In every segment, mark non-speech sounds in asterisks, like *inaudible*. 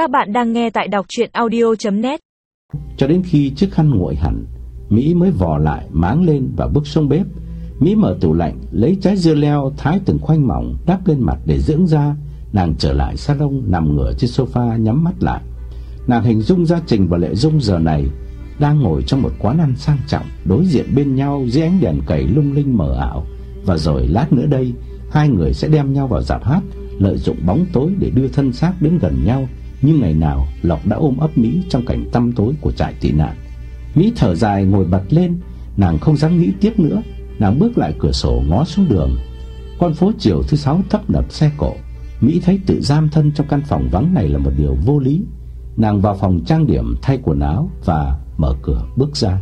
Các bạn đang nghe tại đọc chuyện audio.net Cho đến khi chiếc khăn nguội hẳn, Mỹ mới vò lại máng lên và bước xuống bếp. Mỹ mở tủ lạnh, lấy trái dưa leo thái từng khoanh mỏng đắp lên mặt để dưỡng da. Nàng trở lại salon nằm ngửa trên sofa nhắm mắt lại. Nàng hình dung gia Trình và Lệ Dung giờ này đang ngồi trong một quán ăn sang trọng, đối diện bên nhau dưới ánh đèn cầy lung linh mờ ảo. Và rồi lát nữa đây, hai người sẽ đem nhau vào dạp hát, lợi dụng bóng tối để đưa thân xác đến gần nhau, như ngày nào Lộc đã ôm ấp Mỹ trong cảnh tăm tối của trại tị nạn. Mỹ thở dài ngồi bật lên, nàng không dám nghĩ tiếp nữa, nàng bước lại cửa sổ ngó xuống đường. Con phố chiều thứ sáu tấp nập xe cộ, Mỹ thấy tự giam thân trong căn phòng vắng này là một điều vô lý. Nàng vào phòng trang điểm thay quần áo và mở cửa bước ra.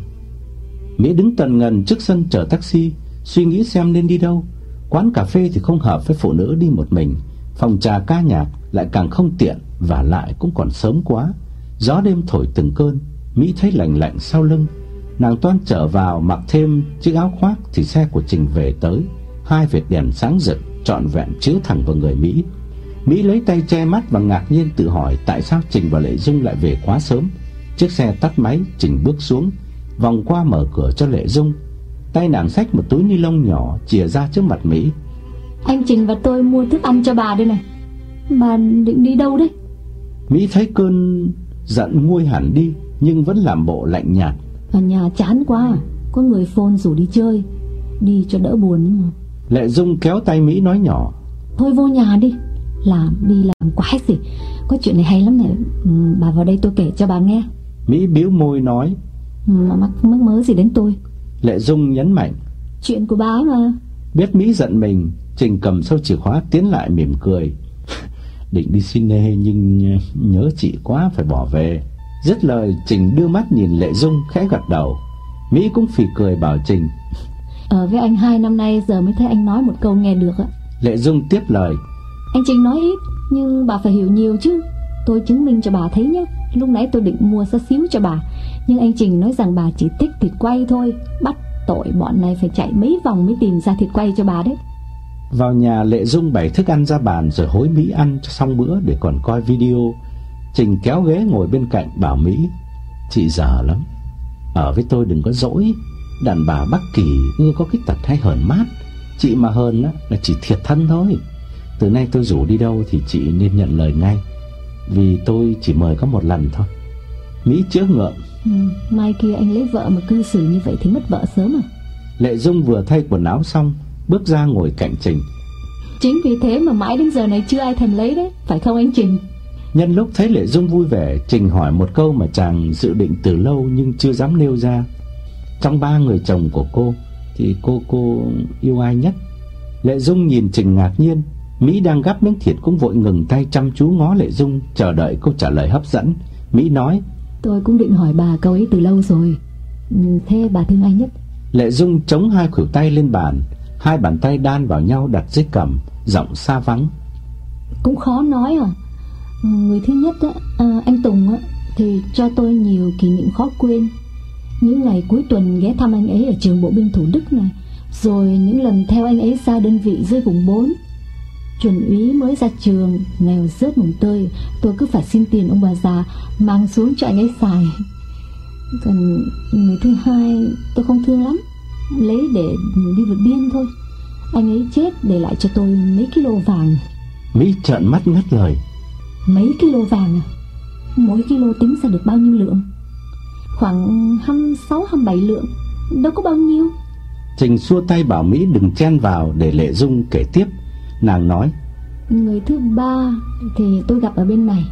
Mỹ đứng tần ngần trước sân chờ taxi, suy nghĩ xem nên đi đâu. Quán cà phê thì không hợp với phụ nữ đi một mình, phòng trà ca nhạc lại càng không tiện và lại cũng còn sớm quá. Gió đêm thổi từng cơn, Mỹ thấy lạnh lạnh sau lưng. Nàng toan trở vào mặc thêm chiếc áo khoác thì xe của Trình về tới. Hai vệt đèn sáng rực trọn vẹn chiếu thẳng vào người Mỹ. Mỹ lấy tay che mắt và ngạc nhiên tự hỏi tại sao Trình và Lệ Dung lại về quá sớm. Chiếc xe tắt máy, Trình bước xuống, vòng qua mở cửa cho Lệ Dung. Tay nàng xách một túi ni lông nhỏ chìa ra trước mặt Mỹ. Anh Trình và tôi mua thức ăn cho bà đây này Bà định đi đâu đấy Mỹ thấy cơn giận nguôi hẳn đi nhưng vẫn làm bộ lạnh nhạt. Ở nhà chán quá Có người phone rủ đi chơi Đi cho đỡ buồn Lệ Dung kéo tay Mỹ nói nhỏ. Thôi vô nhà đi Làm đi làm quái gì Có chuyện này hay lắm này ừ, Bà vào đây tôi kể cho bà nghe Mỹ bĩu môi nói. ừ, Mà mắc mắc mớ gì đến tôi Lệ Dung nhấn mạnh. Chuyện của bà mà Biết Mỹ giận mình, Trình cầm sâu chìa khóa tiến lại mỉm cười. Định đi cine nhưng nhớ chị quá phải bỏ về. Dứt lời, Trình đưa mắt nhìn Lệ Dung khẽ gật đầu. Mỹ cũng phì cười bảo Trình. Ở với anh hai năm nay giờ mới thấy anh nói một câu nghe được ạ Lệ Dung tiếp lời. Anh Trình nói ít Nhưng bà phải hiểu nhiều chứ Tôi chứng minh cho bà thấy nhé Lúc nãy tôi định mua xá xíu cho bà Nhưng anh Trình nói rằng bà chỉ thích thịt quay thôi Bắt tội bọn này phải chạy mấy vòng mới tìm ra thịt quay cho bà đấy Vào nhà Lệ Dung bày thức ăn ra bàn rồi hối Mỹ ăn cho xong bữa để còn coi video. Trình kéo ghế ngồi bên cạnh bảo Mỹ. Chị dở lắm. Ở với tôi đừng có dỗi. Đàn bà Bắc Kỳ ưa có cái tật hay hờn mát. Chị mà hờn á, là chỉ thiệt thân thôi. Từ nay tôi rủ đi đâu thì chị nên nhận lời ngay. Vì tôi chỉ mời có một lần thôi. Mỹ chữa ngượng. ừ, Mai kia anh lấy vợ mà cư xử như vậy thì mất vợ sớm à Lệ Dung vừa thay quần áo xong, bước ra ngồi cạnh Trình. Chính vì thế mà mãi đến giờ này chưa ai thèm lấy đấy Phải không anh Trình Nhân lúc thấy Lệ Dung vui vẻ, Trình hỏi một câu mà chàng dự định từ lâu nhưng chưa dám nêu ra. Trong ba người chồng của cô thì cô cô yêu ai nhất? Lệ Dung nhìn Trình ngạc nhiên, Mỹ đang gắp miếng thịt cũng vội ngừng tay chăm chú ngó Lệ Dung chờ đợi câu trả lời hấp dẫn. Mỹ nói, Tôi cũng định hỏi bà câu ấy từ lâu rồi ừ, Thế bà thương ai nhất Lệ Dung chống hai khuỷu tay lên bàn, hai bàn tay đan vào nhau đặt dưới cằm, giọng xa vắng. Cũng khó nói à. Người thứ nhất á, à, anh Tùng á, thì cho tôi nhiều kỷ niệm khó quên. Những ngày cuối tuần ghé thăm anh ấy ở trường bộ binh Thủ Đức này Rồi những lần theo anh ấy ra đơn vị dưới vùng 4 Chuẩn úy mới ra trường, nghèo rớt mùng tơi Tôi cứ phải xin tiền ông bà già mang xuống cho anh ấy xài. Còn người thứ hai tôi không thương lắm. Lấy để đi vượt biên thôi. Anh ấy chết để lại cho tôi mấy kilo vàng. Mỹ trợn mắt ngắt lời. Mấy kilo vàng à? Mỗi kilo tính ra được bao nhiêu lượng? Khoảng 26-27 lượng. Đâu có bao nhiêu. Trình xua tay bảo Mỹ đừng chen vào để Lệ Dung kể tiếp. Nàng nói, Người thứ ba thì tôi gặp ở bên này.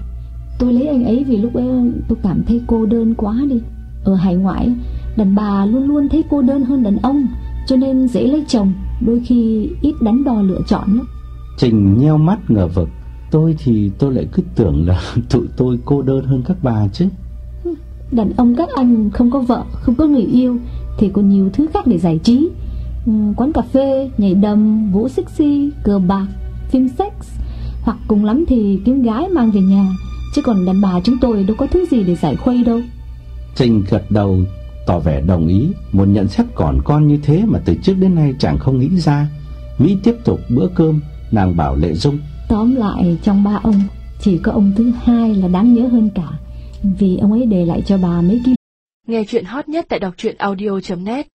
Tôi lấy anh ấy vì lúc ấy tôi cảm thấy cô đơn quá đi. Ở hải ngoại Đàn bà luôn luôn thấy cô đơn hơn đàn ông Cho nên dễ lấy chồng Đôi khi ít đắn đo lựa chọn lắm Trình nheo mắt ngờ vực. Tôi thì tôi lại cứ tưởng là *laughs* tụi tôi cô đơn hơn các bà chứ. Đàn ông các anh không có vợ Không có người yêu Thì còn nhiều thứ khác để giải trí ừ, Quán cà phê, nhảy đầm, vũ sexy, cờ bạc, phim sex Hoặc cùng lắm thì kiếm gái mang về nhà Chứ còn đàn bà chúng tôi đâu có thứ gì để giải khuây đâu Trình gật đầu tỏ vẻ đồng ý, một nhận xét còn con như thế mà từ trước đến nay chẳng không nghĩ ra. Mỹ tiếp tục bữa cơm, nàng bảo Lệ Dung, Tóm lại trong ba ông chỉ có ông thứ hai là đáng nhớ hơn cả. Vì ông ấy để lại cho bà mấy ký Nghe chuyện hot nhất tại đọc truyện audio.net